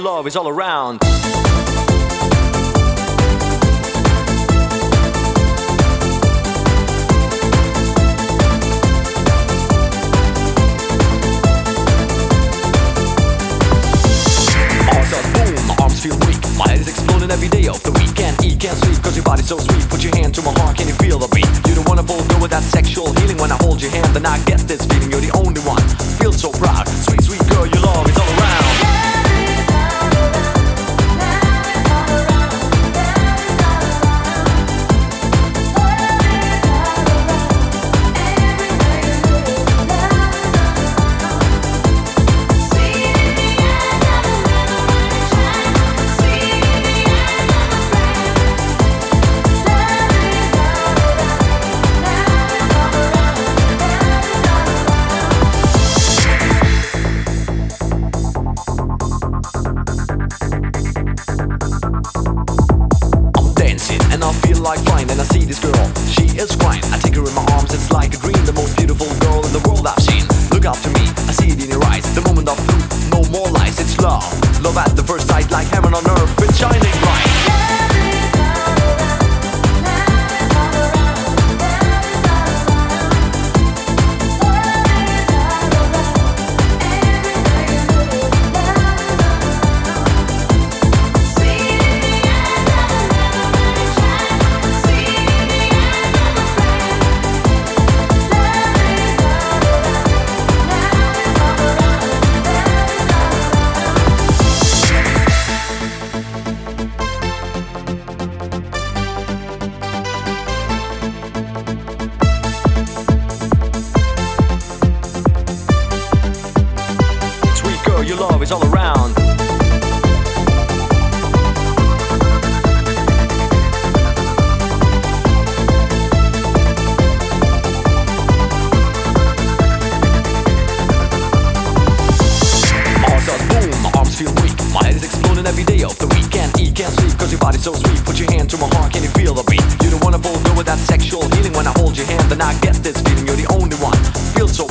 love is all around. Arms are boom, arms feel weak. My head is exploding every day of the week. Can't eat, can't sleep, cause your body's so sweet. Put your hand to my heart, can you feel the beat? You don't wanna go with that sexual healing when I hold your hand, then I get this feeling you're the only the first sight, like heaven on earth, it's shining bright. My head is exploding every day of the week. Can't eat, can't sleep, cause your body's so sweet. Put your hand to my heart, can you feel the beat? You don't wanna with that sexual healing when I hold your hand, then I get this feeling you're the only one. Feel so